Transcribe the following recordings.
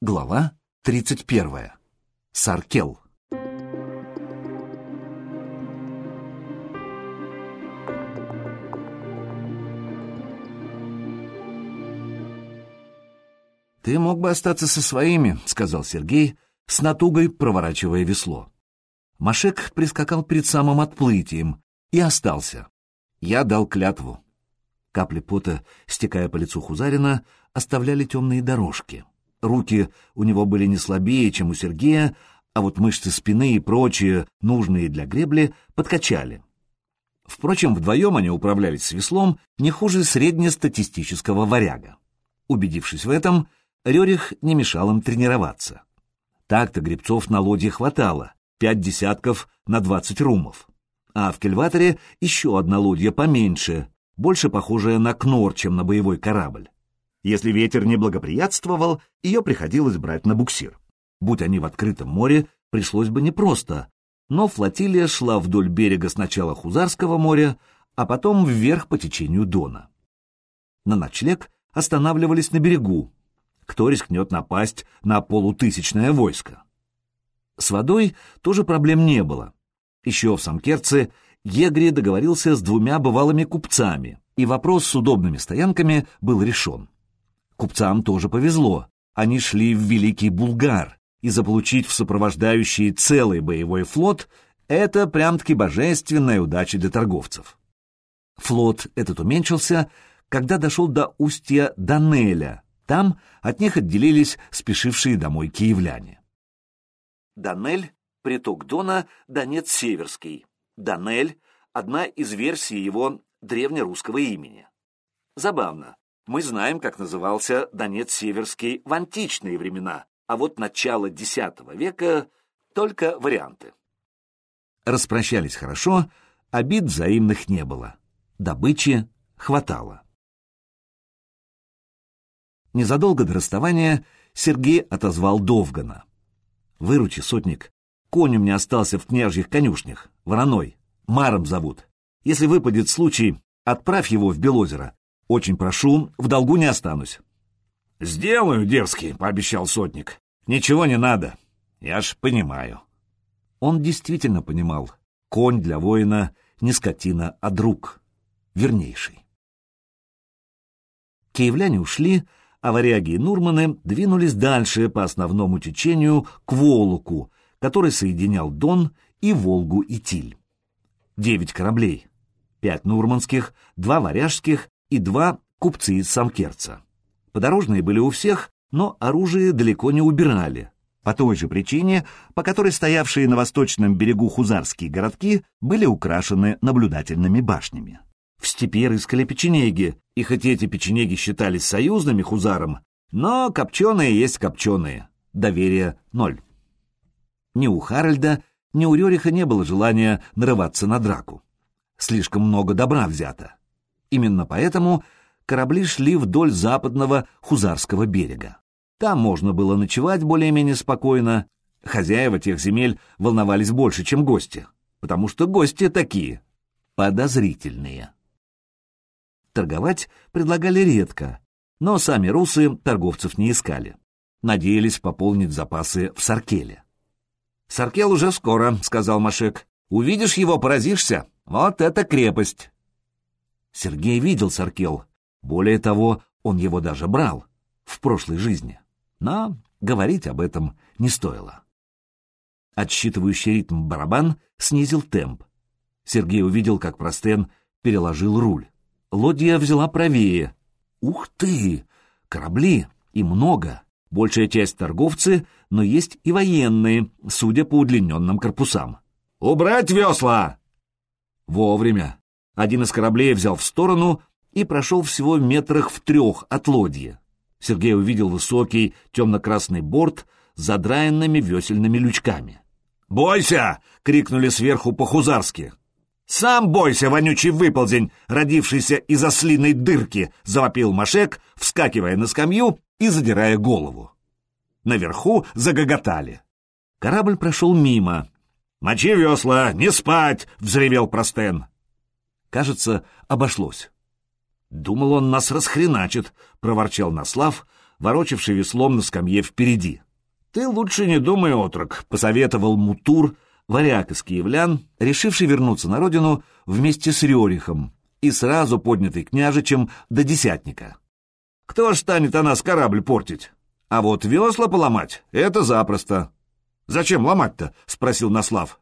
Глава 31. Саркел. «Ты мог бы остаться со своими», — сказал Сергей, с натугой проворачивая весло. Машек прискакал перед самым отплытием и остался. Я дал клятву. Капли пота, стекая по лицу Хузарина, оставляли темные дорожки. Руки у него были не слабее, чем у Сергея, а вот мышцы спины и прочие, нужные для гребли, подкачали. Впрочем, вдвоем они управлялись с веслом не хуже среднестатистического варяга. Убедившись в этом, Рерих не мешал им тренироваться. Так-то гребцов на лодье хватало, пять десятков на двадцать румов. А в Кельваторе еще одна лодья поменьше, больше похожая на кнор, чем на боевой корабль. Если ветер не благоприятствовал, ее приходилось брать на буксир. Будь они в открытом море, пришлось бы непросто, но флотилия шла вдоль берега сначала Хузарского моря, а потом вверх по течению Дона. На ночлег останавливались на берегу. Кто рискнет напасть на полутысячное войско? С водой тоже проблем не было. Еще в Самкерце Егри договорился с двумя бывалыми купцами, и вопрос с удобными стоянками был решен. Купцам тоже повезло. Они шли в Великий Булгар, и заполучить в сопровождающий целый боевой флот — это прям-таки божественная удача для торговцев. Флот этот уменьшился, когда дошел до устья Данеля. Там от них отделились спешившие домой киевляне. Данель — приток Дона, Донец Северский. Данель — одна из версий его древнерусского имени. Забавно, мы знаем, как назывался Донец Северский в античные времена, а вот начало X века — только варианты. Распрощались хорошо, обид взаимных не было. Добычи хватало. Незадолго до расставания Сергей отозвал Довгана. «Выручи, сотник, конь у меня остался в княжьих конюшнях, вороной, Маром зовут. Если выпадет случай, отправь его в Белозеро, очень прошу, в долгу не останусь. — Сделаю, дерзкий, — пообещал сотник. — Ничего не надо. Я ж понимаю. Он действительно понимал. Конь для воина не скотина, а друг. Вернейший. Киевляне ушли, а варяги и нурманы двинулись дальше по основному течению к Волоку, который соединял Дон и Волгу и Тиль. Девять кораблей. Пять нурманских, два варяжских и два купцы из Самкерца. Подорожные были у всех, но оружие далеко не убирали. По той же причине, по которой стоявшие на восточном берегу хузарские городки были украшены наблюдательными башнями. В степи рыскали печенеги, и хоть эти печенеги считались союзными хузаром, но копченые есть копченые, доверие ноль. Ни у Харальда, ни у Рериха не было желания нарываться на драку. Слишком много добра взято. Именно поэтому корабли шли вдоль западного Хузарского берега. Там можно было ночевать более-менее спокойно. Хозяева тех земель волновались больше, чем гости, потому что гости такие, подозрительные. Торговать предлагали редко, но сами русы торговцев не искали. Надеялись пополнить запасы в Саркеле. «Саркел уже скоро», — сказал Машек. «Увидишь его, поразишься. Вот это крепость!» Сергей видел Саркел. Более того, он его даже брал в прошлой жизни. Но говорить об этом не стоило. Отсчитывающий ритм барабан снизил темп. Сергей увидел, как Простен переложил руль. Лодья взяла правее. Ух ты! Корабли! И много. Большая часть торговцы, но есть и военные, судя по удлиненным корпусам. «Убрать весла!» Вовремя. Один из кораблей взял в сторону и прошел всего метрах в трех от лодьи. Сергей увидел высокий темно-красный борт с задраенными весельными лючками. «Бойся!» — крикнули сверху по-хузарски. «Сам бойся, вонючий выползень, родившийся из ослиной дырки!» — завопил Машек, вскакивая на скамью и задирая голову. Наверху загоготали. Корабль прошел мимо. «Мочи весла, не спать!» — взревел Простен. Кажется, обошлось. «Думал, он нас расхреначит», — проворчал Наслав, ворочавший веслом на скамье впереди. «Ты лучше не думай, отрок», — посоветовал Мутур, варяг из киевлян, решивший вернуться на родину вместе с Рерихом и сразу поднятый княжичем до десятника. «Кто ж станет о нас корабль портить? А вот весла поломать — это запросто». «Зачем ломать-то?» — спросил Наслав.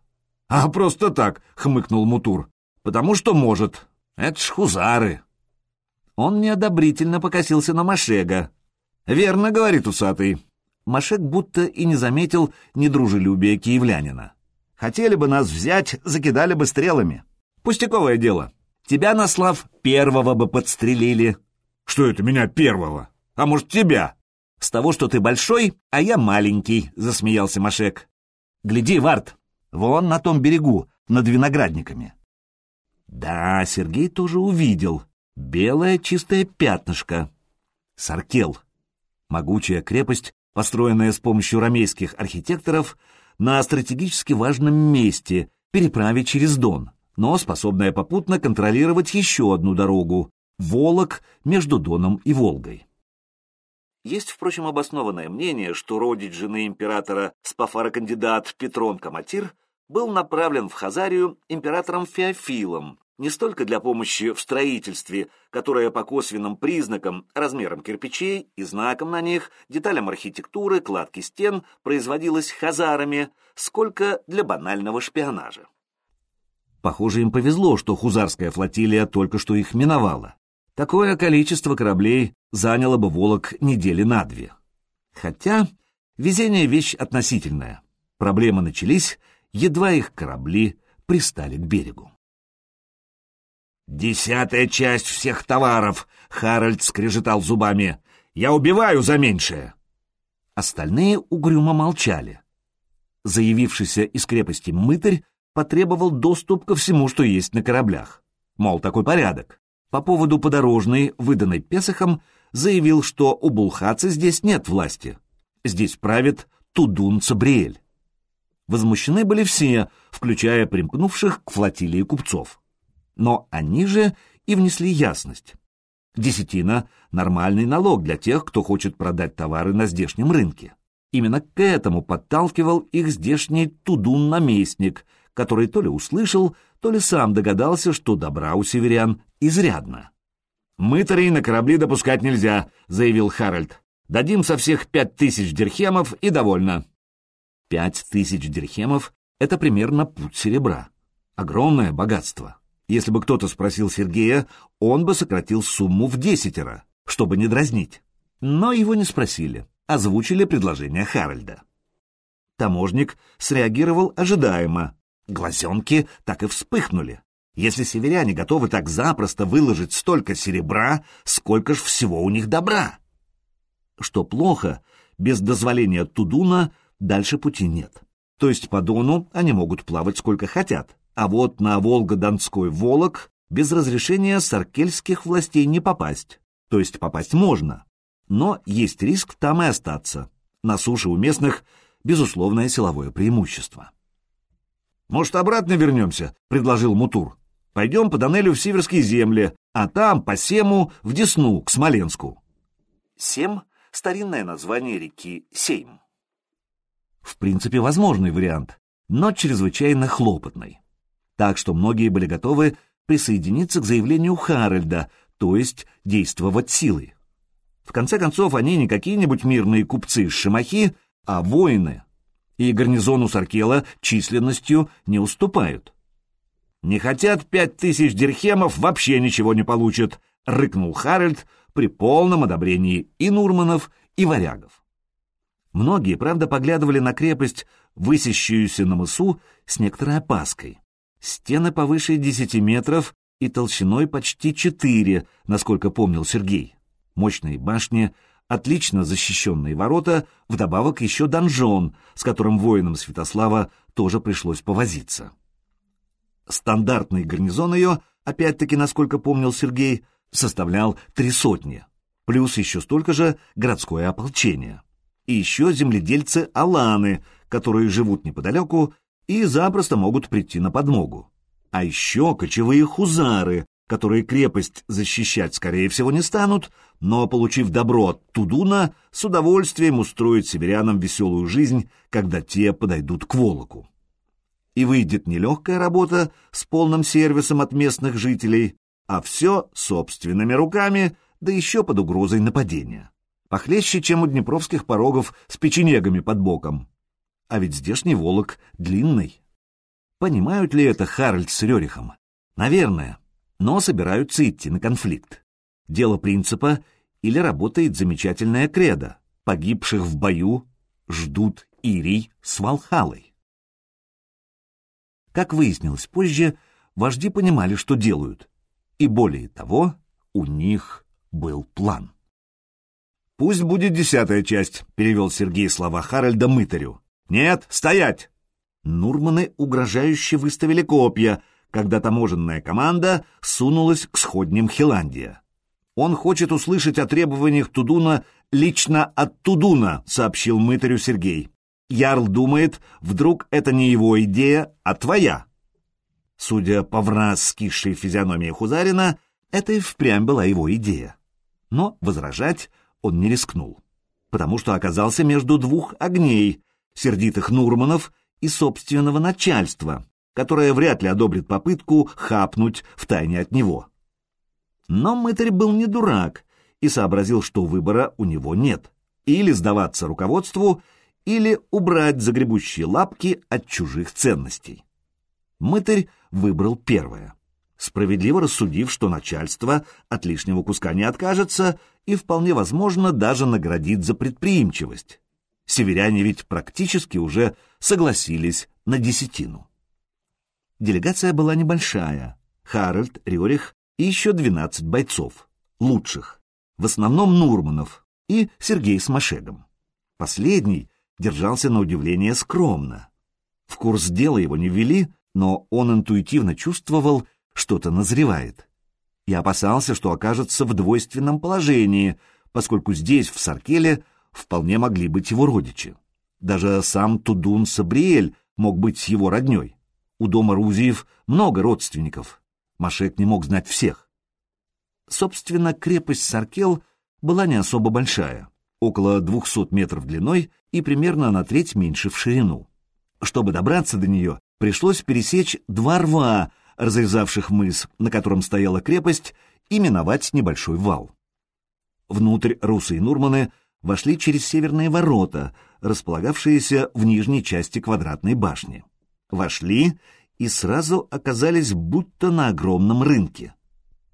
«А просто так», — хмыкнул Мутур. «Потому что может. Это ж хузары». Он неодобрительно покосился на Машега. «Верно, — говорит усатый. Машек будто и не заметил недружелюбия киевлянина. «Хотели бы нас взять, закидали бы стрелами. Пустяковое дело. Тебя, Наслав, первого бы подстрелили». «Что это меня первого? А может, тебя?» «С того, что ты большой, а я маленький», — засмеялся Машек. «Гляди, Варт, вон на том берегу, над виноградниками». Да, Сергей тоже увидел. Белое чистое пятнышко. Саркел. Могучая крепость построенная с помощью ромейских архитекторов на стратегически важном месте, переправе через Дон, но способная попутно контролировать еще одну дорогу — Волок между Доном и Волгой. Есть, впрочем, обоснованное мнение, что родич жены императора Спафара-кандидат Петрон Каматир был направлен в Хазарию императором Феофилом, не столько для помощи в строительстве, которое по косвенным признакам, размерам кирпичей и знакам на них, деталям архитектуры, кладки стен производилось хазарами, сколько для банального шпионажа. Похоже, им повезло, что хузарская флотилия только что их миновала. Такое количество кораблей заняло бы Волок недели на две. Хотя везение — вещь относительная. Проблемы начались, едва их корабли пристали к берегу. «Десятая часть всех товаров!» — Харальд скрежетал зубами. «Я убиваю за меньшее!» Остальные угрюмо молчали. Заявившийся из крепости мытарь потребовал доступ ко всему, что есть на кораблях. Мол, такой порядок. По поводу подорожной, выданной Песохом, заявил, что у Булхаца здесь нет власти. Здесь правит Тудун Цабриэль. Возмущены были все, включая примкнувших к флотилии купцов но они же и внесли ясность. Десятина — нормальный налог для тех, кто хочет продать товары на здешнем рынке. Именно к этому подталкивал их здешний тудун-наместник, который то ли услышал, то ли сам догадался, что добра у северян изрядно. «Мытарей на корабли допускать нельзя», — заявил Харальд. «Дадим со всех пять тысяч дирхемов и довольно». Пять тысяч дирхемов — это примерно путь серебра. Огромное богатство. Если бы кто-то спросил Сергея, он бы сократил сумму в десятеро, чтобы не дразнить. Но его не спросили, озвучили предложение Харальда. Таможник среагировал ожидаемо. Глазенки так и вспыхнули. Если северяне готовы так запросто выложить столько серебра, сколько ж всего у них добра? Что плохо, без дозволения Тудуна дальше пути нет. То есть по Дону они могут плавать сколько хотят, а вот на Волго-Донской Волок без разрешения саркельских властей не попасть. То есть попасть можно, но есть риск там и остаться. На суше у местных безусловное силовое преимущество. «Может, обратно вернемся?» — предложил Мутур. «Пойдем по Данелю в Северские земли, а там по Сему в Десну, к Смоленску». Сем — старинное название реки Сейм. В принципе, возможный вариант, но чрезвычайно хлопотный так что многие были готовы присоединиться к заявлению Харальда, то есть действовать силой. В конце концов, они не какие-нибудь мирные купцы-шимахи, а воины, и гарнизону Саркела численностью не уступают. «Не хотят пять тысяч дирхемов, вообще ничего не получат», — рыкнул Харальд при полном одобрении и Нурманов, и варягов. Многие, правда, поглядывали на крепость, высящуюся на мысу, с некоторой опаской. Стены повыше десяти метров и толщиной почти четыре, насколько помнил Сергей. Мощные башни, отлично защищенные ворота, вдобавок еще донжон, с которым воинам Святослава тоже пришлось повозиться. Стандартный гарнизон ее, опять-таки, насколько помнил Сергей, составлял три сотни, плюс еще столько же городское ополчение. И еще земледельцы-аланы, которые живут неподалеку и запросто могут прийти на подмогу. А еще кочевые хузары, которые крепость защищать, скорее всего, не станут, но, получив добро от Тудуна, с удовольствием устроят северянам веселую жизнь, когда те подойдут к Волоку. И выйдет нелегкая работа с полным сервисом от местных жителей, а все собственными руками, да еще под угрозой нападения. Похлеще, чем у днепровских порогов с печенегами под боком. А ведь здешний Волок длинный. Понимают ли это Харальд с Рерихом? Наверное но собираются идти на конфликт. Дело принципа или работает замечательная кредо. Погибших в бою ждут Ирий с Валхалой. Как выяснилось позже, вожди понимали, что делают. И более того, у них был план. «Пусть будет десятая часть», — перевел Сергей слова Харальда мытарю. «Нет, стоять!» Нурманы угрожающе выставили копья — когда таможенная команда сунулась к сходням Хиландия. «Он хочет услышать о требованиях Тудуна лично от Тудуна», — сообщил мытарю Сергей. «Ярл думает, вдруг это не его идея, а твоя». Судя по враз скисшей физиономии Хузарина, это и впрямь была его идея. Но возражать он не рискнул, потому что оказался между двух огней — сердитых Нурманов и собственного начальства, которая вряд ли одобрит попытку хапнуть втайне от него. Но мытарь был не дурак и сообразил, что выбора у него нет. Или сдаваться руководству, или убрать загребущие лапки от чужих ценностей. Мытарь выбрал первое, справедливо рассудив, что начальство от лишнего куска не откажется и вполне возможно даже наградит за предприимчивость. Северяне ведь практически уже согласились на десятину. Делегация была небольшая. Харальд, Рюрих и еще 12 бойцов, лучших, в основном Нурманов и Сергей с Машегом. Последний держался на удивление скромно. В курс дела его не ввели, но он интуитивно чувствовал, что-то назревает. И опасался, что окажется в двойственном положении, поскольку здесь, в Саркеле, вполне могли быть его родичи. Даже сам Тудун Сабриэль мог быть его родней. У дома Рузиев много родственников. Машек не мог знать всех. Собственно, крепость Саркел была не особо большая, около 200 метров длиной и примерно на треть меньше в ширину. Чтобы добраться до нее, пришлось пересечь два рва, разрезавших мыс, на котором стояла крепость, и миновать небольшой вал. Внутрь русы и Нурманы вошли через северные ворота, располагавшиеся в нижней части квадратной башни. Вошли и сразу оказались будто на огромном рынке.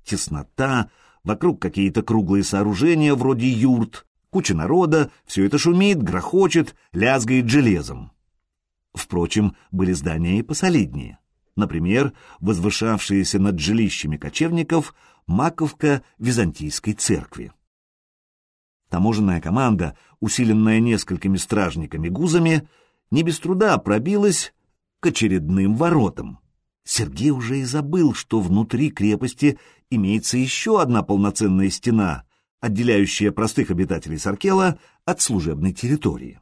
Теснота, вокруг какие-то круглые сооружения вроде юрт, куча народа, все это шумит, грохочет, лязгает железом. Впрочем, были здания и посолиднее. Например, возвышавшиеся над жилищами кочевников маковка Византийской церкви. Таможенная команда, усиленная несколькими стражниками-гузами, не без труда пробилась к очередным воротам. Сергей уже и забыл, что внутри крепости имеется еще одна полноценная стена, отделяющая простых обитателей Саркела от служебной территории.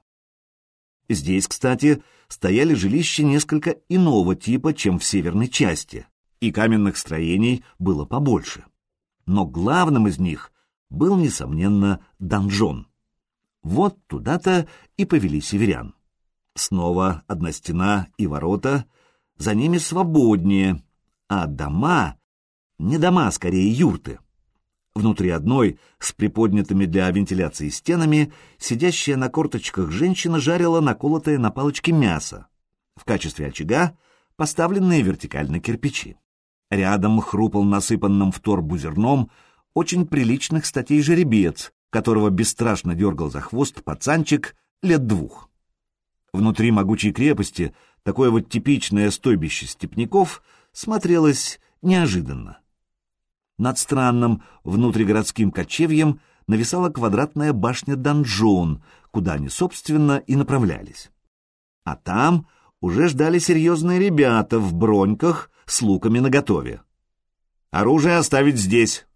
Здесь, кстати, стояли жилища несколько иного типа, чем в северной части, и каменных строений было побольше. Но главным из них был, несомненно, донжон. Вот туда-то и повели северян. Снова одна стена и ворота, за ними свободнее, а дома... Не дома, скорее юрты. Внутри одной, с приподнятыми для вентиляции стенами, сидящая на корточках женщина жарила наколотое на палочке мясо. В качестве очага поставленные вертикально кирпичи. Рядом хрупал насыпанным в торбу зерном очень приличных статей жеребец, которого бесстрашно дергал за хвост пацанчик лет двух. Внутри могучей крепости такое вот типичное стойбище степняков смотрелось неожиданно. Над странным внутригородским кочевьем нависала квадратная башня-донжон, куда они, собственно, и направлялись. А там уже ждали серьезные ребята в броньках с луками наготове. «Оружие оставить здесь!»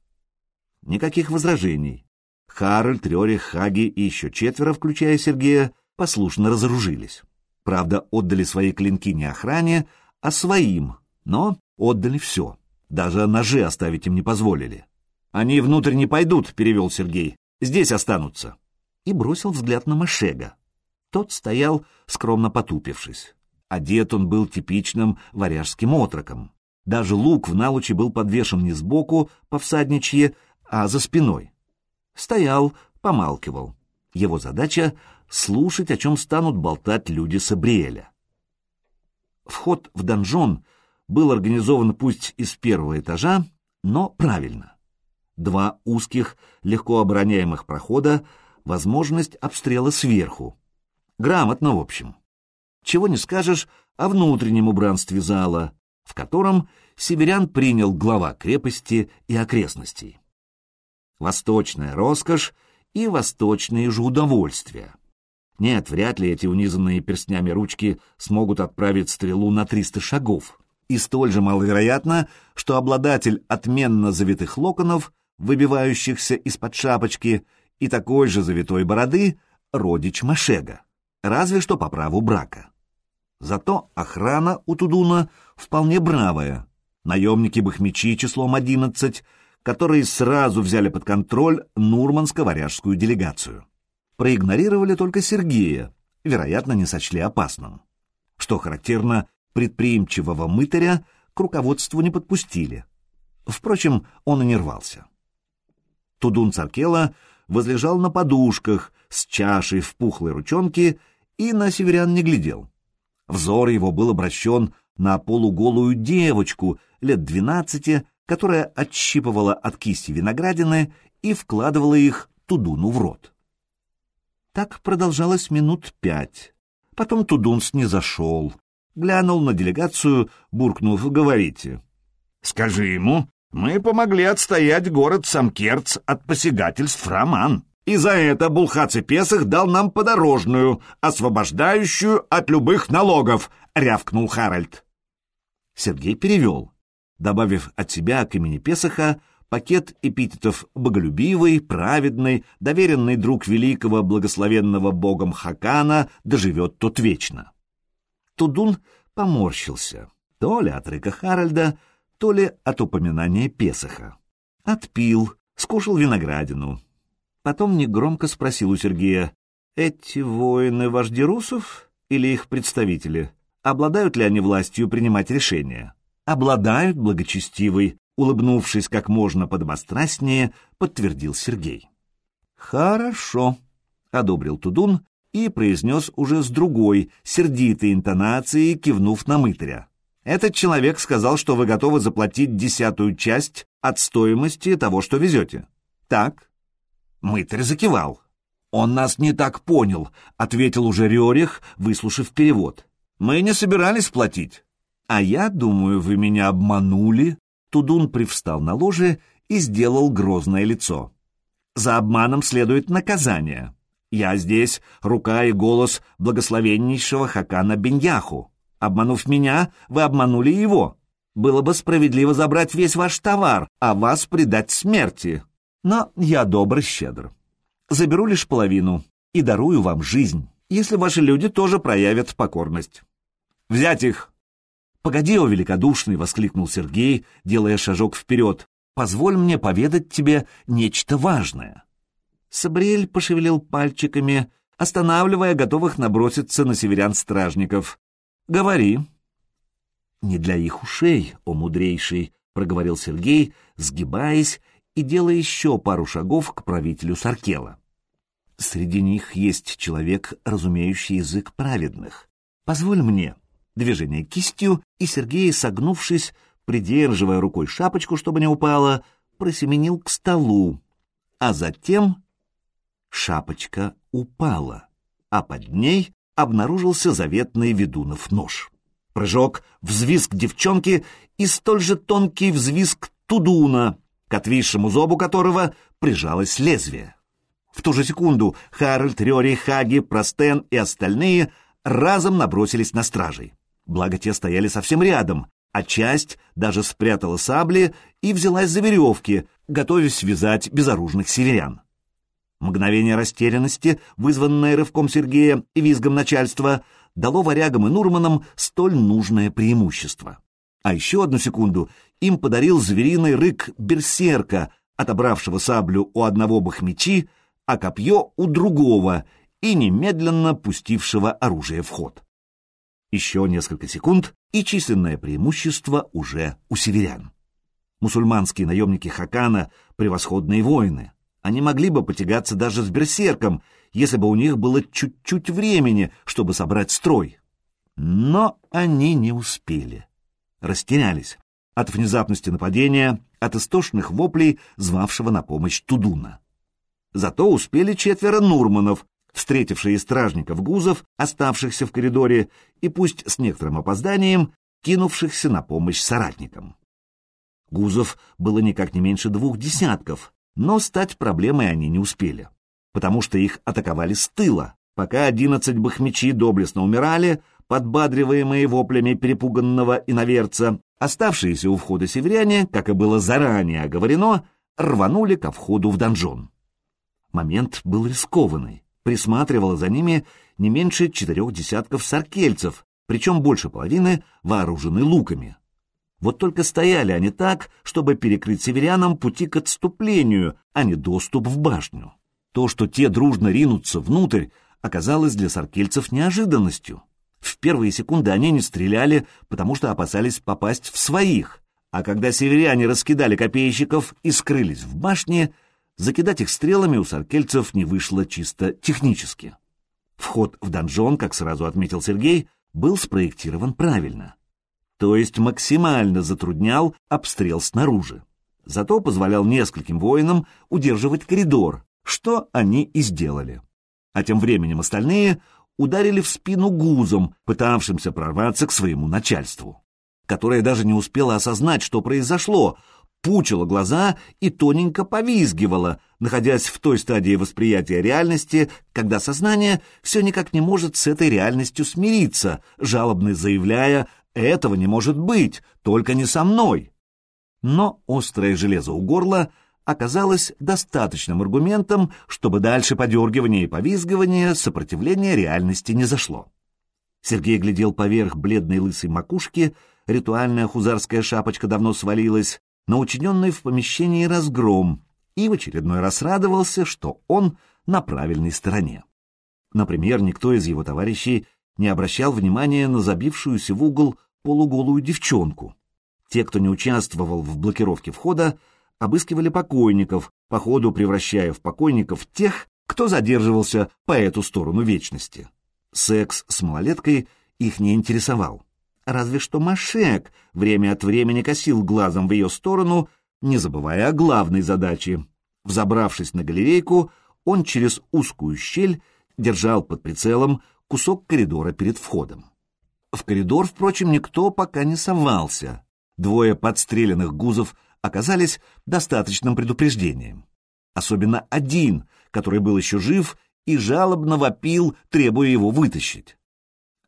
Никаких возражений. Харальд, Рерих, Хаги и еще четверо, включая Сергея, послушно разоружились. Правда, отдали свои клинки не охране, а своим, но отдали все. Даже ножи оставить им не позволили. «Они внутрь не пойдут», — перевел Сергей. «Здесь останутся». И бросил взгляд на Машега. Тот стоял, скромно потупившись. Одет он был типичным варяжским отроком. Даже лук в налуче был подвешен не сбоку, по всадничье, а за спиной. Стоял, помалкивал. Его задача — слушать, о чем станут болтать люди Сабриэля. Вход в донжон был организован пусть из первого этажа, но правильно два узких, легко обороняемых прохода, возможность обстрела сверху. Грамотно, в общем. Чего не скажешь о внутреннем убранстве зала, в котором северян принял глава крепости и окрестностей. Восточная роскошь и восточные же удовольствия. Нет, вряд ли эти унизанные перстнями ручки смогут отправить стрелу на 300 шагов. И столь же маловероятно, что обладатель отменно завитых локонов выбивающихся из-под шапочки, и такой же завитой бороды родич Машега, разве что по праву брака. Зато охрана у Тудуна вполне бравая. Наемники-бахмичи числом одиннадцать, которые сразу взяли под контроль нурманско-варяжскую делегацию. Проигнорировали только Сергея, вероятно, не сочли опасным. Что характерно, предприимчивого мытаря к руководству не подпустили. Впрочем, он и не рвался. Тудун Царкела возлежал на подушках с чашей в пухлой ручонке и на северян не глядел. Взор его был обращен на полуголую девочку лет двенадцати, которая отщипывала от кисти виноградины и вкладывала их Тудуну в рот. Так продолжалось минут пять. Потом Тудун снизошел, глянул на делегацию, буркнув «Говорите». «Скажи ему, мы помогли отстоять город Самкерц от посягательств роман. И за это Булхац и Песах дал нам подорожную, освобождающую от любых налогов, — рявкнул Харальд. Сергей перевел, добавив от себя к имени Песаха пакет эпитетов «боголюбивый», «праведный», «доверенный друг великого благословенного богом Хакана, доживет тот вечно». Тудун поморщился, то ли от рыка Харальда, то ли от упоминания Песоха. Отпил, скушал виноградину. Потом негромко спросил у Сергея, «Эти воины вожди русов или их представители? Обладают ли они властью принимать решения?» «Обладают, благочестивый», улыбнувшись как можно подобострастнее, подтвердил Сергей. «Хорошо», — одобрил Тудун и произнес уже с другой, сердитой интонацией, кивнув на мытаря. Этот человек сказал, что вы готовы заплатить десятую часть от стоимости того, что везете. Так? Мытарь закивал. Он нас не так понял, ответил уже Рерих, выслушав перевод. Мы не собирались платить. А я думаю, вы меня обманули. Тудун привстал на ложе и сделал грозное лицо. За обманом следует наказание. Я здесь рука и голос благословеннейшего Хакана Беньяху. Обманув меня, вы обманули его. Было бы справедливо забрать весь ваш товар, а вас предать смерти. Но я добр и щедр. Заберу лишь половину и дарую вам жизнь, если ваши люди тоже проявят покорность. Взять их!» «Погоди, о великодушный!» — воскликнул Сергей, делая шажок вперед. «Позволь мне поведать тебе нечто важное». Сабриэль пошевелил пальчиками, останавливая готовых наброситься на северян-стражников. «Говори». «Не для их ушей, о мудрейший», — проговорил Сергей, сгибаясь и делая еще пару шагов к правителю Саркела. «Среди них есть человек, разумеющий язык праведных. Позволь мне». Движение кистью, и Сергей, согнувшись, придерживая рукой шапочку, чтобы не упала, просеменил к столу, а затем шапочка упала, а под ней обнаружился заветный ведунов нож. Прыжок, взвизг девчонки и столь же тонкий взвизг тудуна, к отвисшему зобу которого прижалось лезвие. В ту же секунду Харальд, Рёри, Хаги, Простен и остальные разом набросились на стражей. Благо те стояли совсем рядом, а часть даже спрятала сабли и взялась за веревки, готовясь связать безоружных северян. Мгновение растерянности, вызванное рывком Сергея и визгом начальства, дало варягам и Нурманам столь нужное преимущество. А еще одну секунду им подарил звериный рык берсерка, отобравшего саблю у одного бахмечи, а копье у другого и немедленно пустившего оружие в ход. Еще несколько секунд, и численное преимущество уже у северян. Мусульманские наемники Хакана — превосходные воины. Они могли бы потягаться даже с берсерком, если бы у них было чуть-чуть времени, чтобы собрать строй. Но они не успели. Растерялись от внезапности нападения, от истошных воплей, звавшего на помощь Тудуна. Зато успели четверо Нурманов, встретившие стражников гузов, оставшихся в коридоре, и пусть с некоторым опозданием, кинувшихся на помощь соратникам. Гузов было никак не меньше двух десятков, но стать проблемой они не успели, потому что их атаковали с тыла, пока одиннадцать бахмечи доблестно умирали, подбадриваемые воплями перепуганного иноверца, оставшиеся у входа северяне, как и было заранее оговорено, рванули ко входу в донжон. Момент был рискованный присматривало за ними не меньше четырех десятков саркельцев, причем больше половины вооружены луками. Вот только стояли они так, чтобы перекрыть северянам пути к отступлению, а не доступ в башню. То, что те дружно ринутся внутрь, оказалось для саркельцев неожиданностью. В первые секунды они не стреляли, потому что опасались попасть в своих, а когда северяне раскидали копейщиков и скрылись в башне, закидать их стрелами у саркельцев не вышло чисто технически. Вход в донжон, как сразу отметил Сергей, был спроектирован правильно. То есть максимально затруднял обстрел снаружи. Зато позволял нескольким воинам удерживать коридор, что они и сделали. А тем временем остальные ударили в спину гузом, пытавшимся прорваться к своему начальству, которое даже не успело осознать, что произошло, пучила глаза и тоненько повизгивала, находясь в той стадии восприятия реальности, когда сознание все никак не может с этой реальностью смириться, жалобно заявляя «этого не может быть, только не со мной». Но острое железо у горла оказалось достаточным аргументом, чтобы дальше подергивания и повизгивания сопротивление реальности не зашло. Сергей глядел поверх бледной лысой макушки, ритуальная хузарская шапочка давно свалилась, на учиненный в помещении разгром и в очередной раз радовался, что он на правильной стороне. Например, никто из его товарищей не обращал внимания на забившуюся в угол полуголую девчонку. Те, кто не участвовал в блокировке входа, обыскивали покойников, по ходу превращая в покойников тех, кто задерживался по эту сторону вечности. Секс с малолеткой их не интересовал. Разве что Машек время от времени косил глазом в ее сторону, не забывая о главной задаче. Взобравшись на галерейку, он через узкую щель держал под прицелом кусок коридора перед входом. В коридор, впрочем, никто пока не совался. Двое подстреленных гузов оказались достаточным предупреждением. Особенно один, который был еще жив и жалобно вопил, требуя его вытащить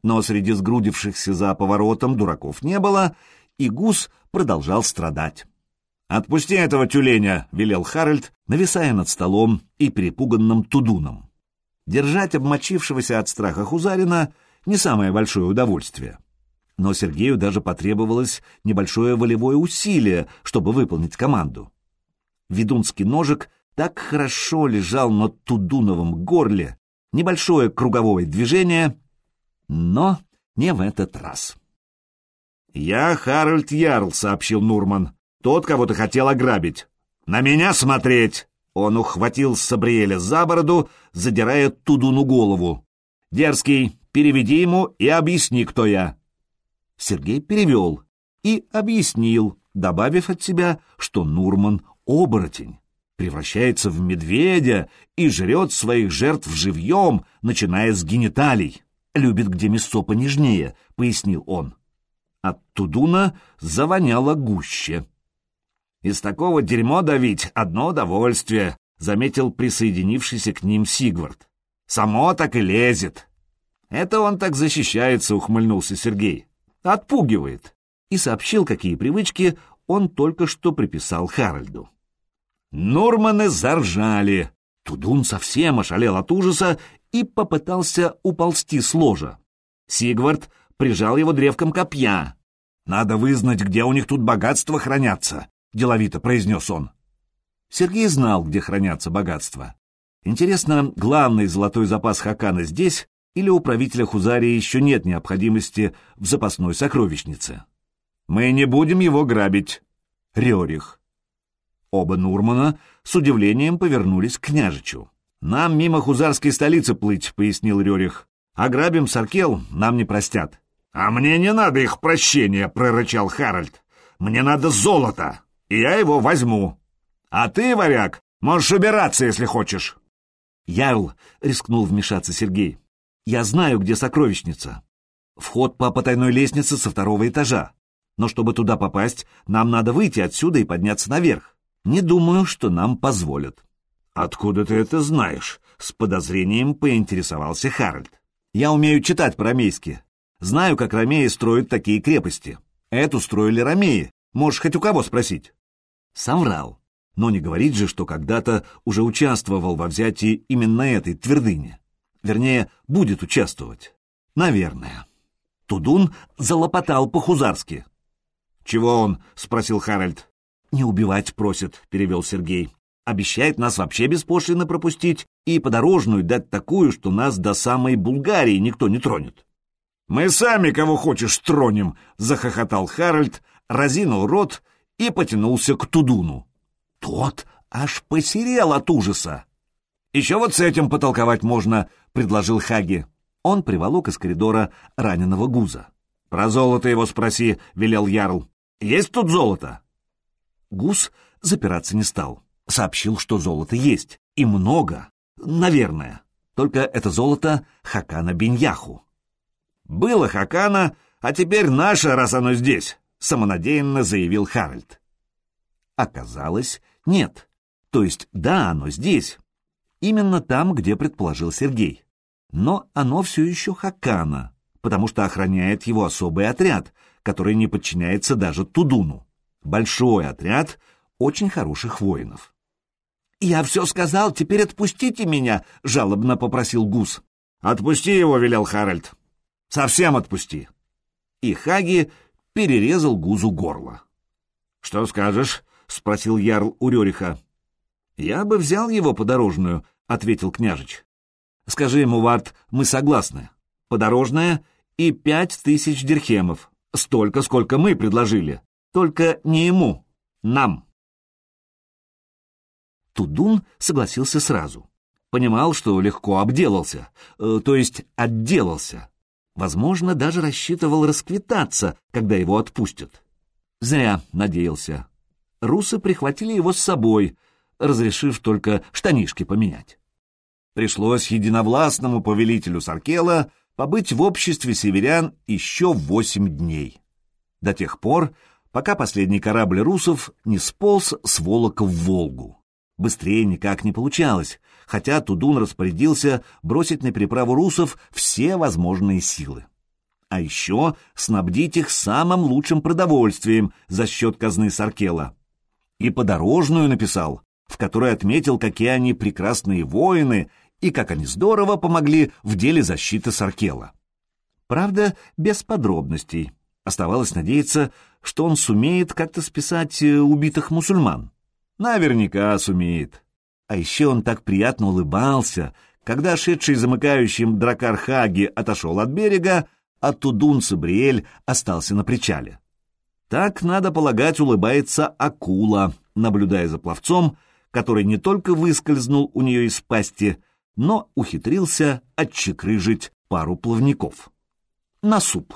но среди сгрудившихся за поворотом дураков не было, и гус продолжал страдать. «Отпусти этого тюленя!» — велел Харальд, нависая над столом и перепуганным тудуном. Держать обмочившегося от страха Хузарина — не самое большое удовольствие. Но Сергею даже потребовалось небольшое волевое усилие, чтобы выполнить команду. Ведунский ножик так хорошо лежал на тудуновом горле, небольшое круговое движение, но не в этот раз. «Я Харальд Ярл», — сообщил Нурман. «Тот, кого ты хотел ограбить. На меня смотреть!» Он ухватил Сабриэля за бороду, задирая Тудуну голову. «Дерзкий, переведи ему и объясни, кто я». Сергей перевел и объяснил, добавив от себя, что Нурман — оборотень, превращается в медведя и жрет своих жертв живьем, начиная с гениталий любит, где мясо понежнее», — пояснил он. От Тудуна завоняло гуще. «Из такого дерьмо давить — одно удовольствие», — заметил присоединившийся к ним Сигвард. «Само так и лезет». «Это он так защищается», — ухмыльнулся Сергей. «Отпугивает». И сообщил, какие привычки он только что приписал Харальду. Норманы заржали. Тудун совсем ошалел от ужаса и попытался уползти с ложа. Сигвард прижал его древком копья. «Надо вызнать, где у них тут богатства хранятся», — деловито произнес он. Сергей знал, где хранятся богатства. Интересно, главный золотой запас Хакана здесь или у правителя Хузарии еще нет необходимости в запасной сокровищнице? «Мы не будем его грабить», — Рерих. Оба Нурмана с удивлением повернулись к княжичу. «Нам мимо хузарской столицы плыть», — пояснил Рерих. «Ограбим Саркел, нам не простят». «А мне не надо их прощения», — прорычал Харальд. «Мне надо золото, и я его возьму. А ты, варяг, можешь убираться, если хочешь». «Ярл», — рискнул вмешаться Сергей, — «я знаю, где сокровищница. Вход по потайной лестнице со второго этажа. Но чтобы туда попасть, нам надо выйти отсюда и подняться наверх. Не думаю, что нам позволят». «Откуда ты это знаешь?» — с подозрением поинтересовался Харальд. «Я умею читать по-ромейски. Знаю, как ромеи строят такие крепости. Эту строили ромеи. Можешь хоть у кого спросить». Соврал. Но не говорит же, что когда-то уже участвовал во взятии именно этой твердыни. Вернее, будет участвовать. Наверное. Тудун залопотал по-хузарски. «Чего он?» — спросил Харальд. «Не убивать просит», — перевел Сергей. «Обещает нас вообще беспошлино пропустить и подорожную дать такую, что нас до самой Булгарии никто не тронет». «Мы сами кого хочешь тронем!» — захохотал Харальд, разинул рот и потянулся к Тудуну. Тот аж посерел от ужаса. «Еще вот с этим потолковать можно», — предложил Хаги. Он приволок из коридора раненого гуза. «Про золото его спроси», — велел Ярл. Есть тут золото?» Гус запираться не стал. Сообщил, что золото есть. И много. Наверное. Только это золото Хакана Беньяху. «Было Хакана, а теперь наше, раз оно здесь», — самонадеянно заявил Харальд. Оказалось, нет. То есть, да, оно здесь. Именно там, где предположил Сергей. Но оно все еще Хакана, потому что охраняет его особый отряд — который не подчиняется даже Тудуну. Большой отряд очень хороших воинов. «Я все сказал, теперь отпустите меня!» — жалобно попросил Гус. «Отпусти его!» — велел Харальд. «Совсем отпусти!» И Хаги перерезал Гузу горло. «Что скажешь?» — спросил Ярл у Рюриха. «Я бы взял его подорожную», — ответил княжич. «Скажи ему, Варт, мы согласны. Подорожная и пять тысяч дирхемов. Столько, сколько мы предложили. Только не ему, нам. Тудун согласился сразу. Понимал, что легко обделался, э, то есть отделался. Возможно, даже рассчитывал расквитаться, когда его отпустят. Зря надеялся. Русы прихватили его с собой, разрешив только штанишки поменять. Пришлось единовластному повелителю Саркела побыть в обществе северян еще восемь дней. До тех пор, пока последний корабль русов не сполз с Волока в Волгу. Быстрее никак не получалось, хотя Тудун распорядился бросить на переправу русов все возможные силы. А еще снабдить их самым лучшим продовольствием за счет казны Саркела. И подорожную написал, в которой отметил, какие они прекрасные воины и как они здорово помогли в деле защиты Саркела. Правда, без подробностей. Оставалось надеяться, что он сумеет как-то списать э, убитых мусульман. Наверняка сумеет. А еще он так приятно улыбался, когда шедший замыкающим дракар Хаги отошел от берега, а Тудун Сабриэль остался на причале. Так, надо полагать, улыбается акула, наблюдая за пловцом, который не только выскользнул у нее из пасти, но ухитрился отчекрыжить пару плавников. На суп.